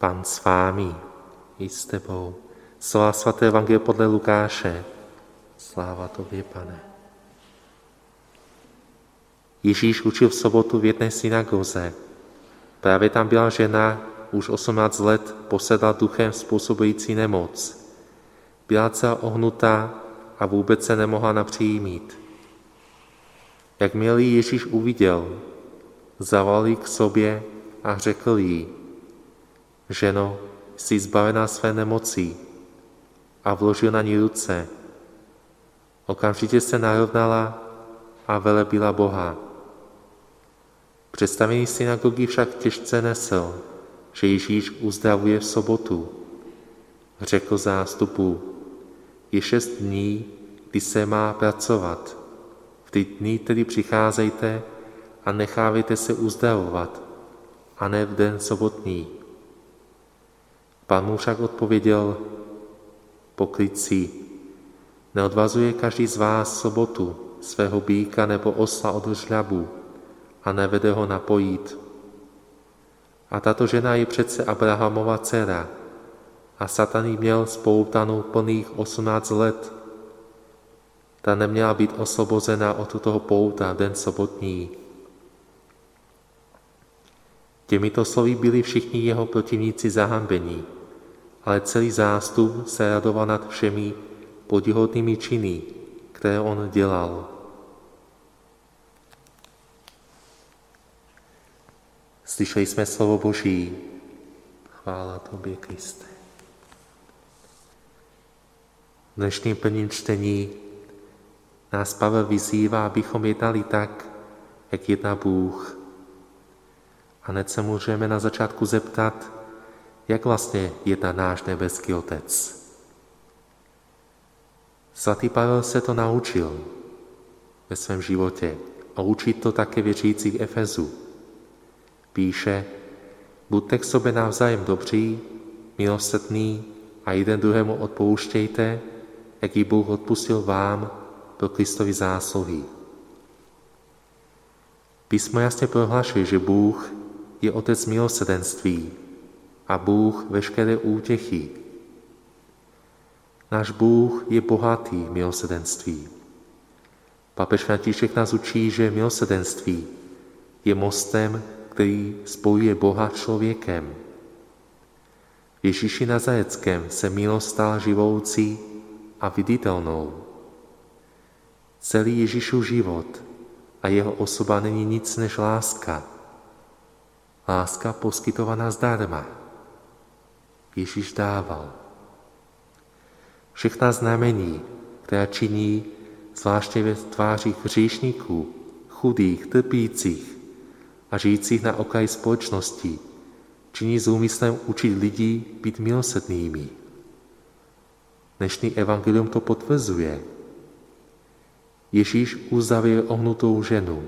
Pan s vámi i s tebou. Slova svaté Evangelie podle Lukáše. Sláva tobě, pane. Ježíš učil v sobotu v jedné synagoze. Právě tam byla žena, už 18 let posedla duchem způsobující nemoc. Byla celá ohnutá a vůbec se nemohla napříjmít. Jakmile Ježíš uviděl, zavolal k sobě a řekl jí, ženo, jsi zbavená své nemocí a vložil na ní ruce. Okamžitě se narovnala a velebila Boha. Představený synagogy však těžce nesl, že Ježíš uzdravuje v sobotu. Řekl zástupu, je šest dní, kdy se má pracovat. V ty dny tedy přicházejte a nechávejte se uzdravovat, a ne v den sobotní. Pán mu však odpověděl, pokrytci, neodvazuje každý z vás sobotu svého býka nebo osla od žľabu a nevede ho napojít. A tato žena je přece Abrahamova dcera a Satan jí měl spoutanou plných 18 let. Ta neměla být osvobozena od toho pouta den sobotní. Těmito slovy byli všichni jeho protivníci zahambení, ale celý zástup se radoval nad všemi podihodnými činy, které on dělal. Slyšeli jsme slovo Boží. Chvála Tobě, Kriste. V dnešním plním čtení nás Pavel vyzývá, abychom jednali tak, jak jedná Bůh. A hned se můžeme na začátku zeptat, jak vlastně jedná náš nebeský Otec. Svatý Pavel se to naučil ve svém životě a učí to také věřících Efezu. Píše, buďte k sobě navzájem dobří, milosrdný a jeden druhému odpouštějte, jak i Bůh odpustil vám pro Kristovi zásluhy. Písmo jasně prohlašuje, že Bůh je otec milosrdenství a Bůh veškeré útěchy. Náš Bůh je bohatý milosrdenství. Papež František nás učí, že milosrdenství je mostem, který spojuje Boha člověkem. V Ježíši Nazareckém se milost stala živoucí a viditelnou. Celý Ježíšův život a jeho osoba není nic než láska. Láska poskytovaná zdarma. Ježíš dával. Všechna znamení, která činí zvláště ve tvářích hříšníků, chudých, trpících a žijících na okraji společnosti, činí s úmyslem učit lidí být milosednými. Dnešní evangelium to potvrzuje. Ježíš uzdravil ohnutou ženu.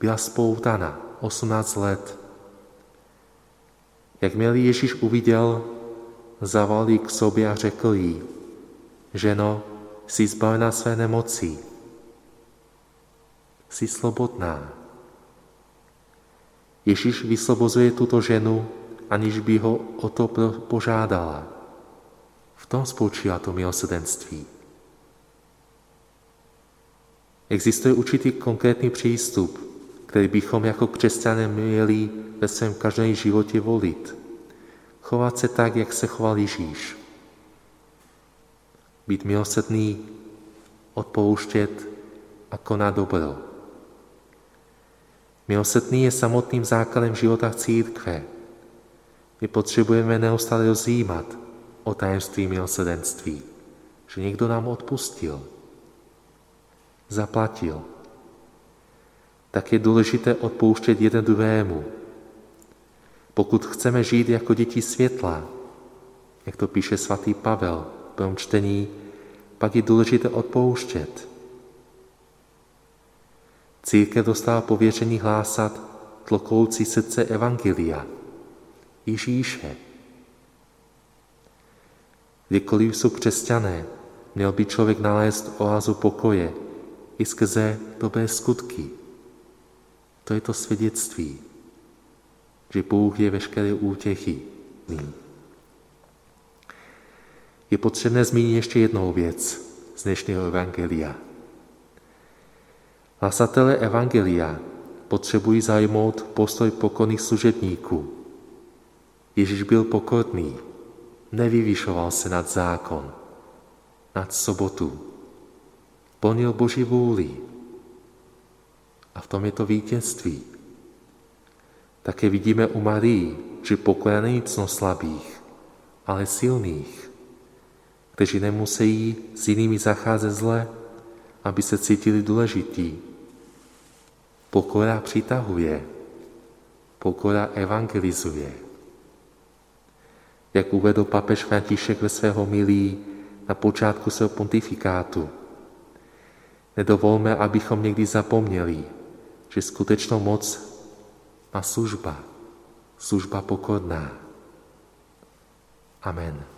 Byla spoutana 18 let. Jakmile Ježíš uviděl, zavolal k sobě a řekl jí, ženo, jsi zbavená své nemocí, jsi slobodná. Ježíš vyslobozuje tuto ženu, aniž by ho o to požádala. V tom spočívá to milosrdenství. Existuje určitý konkrétní přístup, který bychom jako křesťané měli ve svém každém životě volit. Chovat se tak, jak se choval Ježíš. Být milosrdný, odpouštět a konat dobro. Milosrdný je samotným základem života církve. My potřebujeme neustále rozjímat o tajemství milosrdenství, že někdo nám odpustil, zaplatil. Tak je důležité odpouštět jeden druhému. Pokud chceme žít jako děti světla, jak to píše svatý Pavel v tom čtení, pak je důležité odpouštět. Církev dostala pověření hlásat tlokoucí srdce Evangelia, Ježíše. Kdykoliv jsou křesťané, měl by člověk nalézt oázu pokoje i skrze dobré skutky. To je to svědectví, že Bůh je veškeré útěchy Je potřebné zmínit ještě jednou věc z dnešního evangelia. Hlasatelé evangelia potřebují zajmout postoj pokorných služebníků. Ježíš byl pokorný, nevyvyšoval se nad zákon, nad sobotu. Plnil Boží vůli. A v tom je to vítězství. Také vidíme u Marii, že není cno slabých, ale silných, kteří nemusí s jinými zacházet zle, aby se cítili důležití. Pokora přitahuje, pokora evangelizuje. Jak uvedl papež František ve svého milí na počátku svého pontifikátu. Nedovolme, abychom někdy zapomněli, že skutečnou moc má služba, služba pokorná. Amen.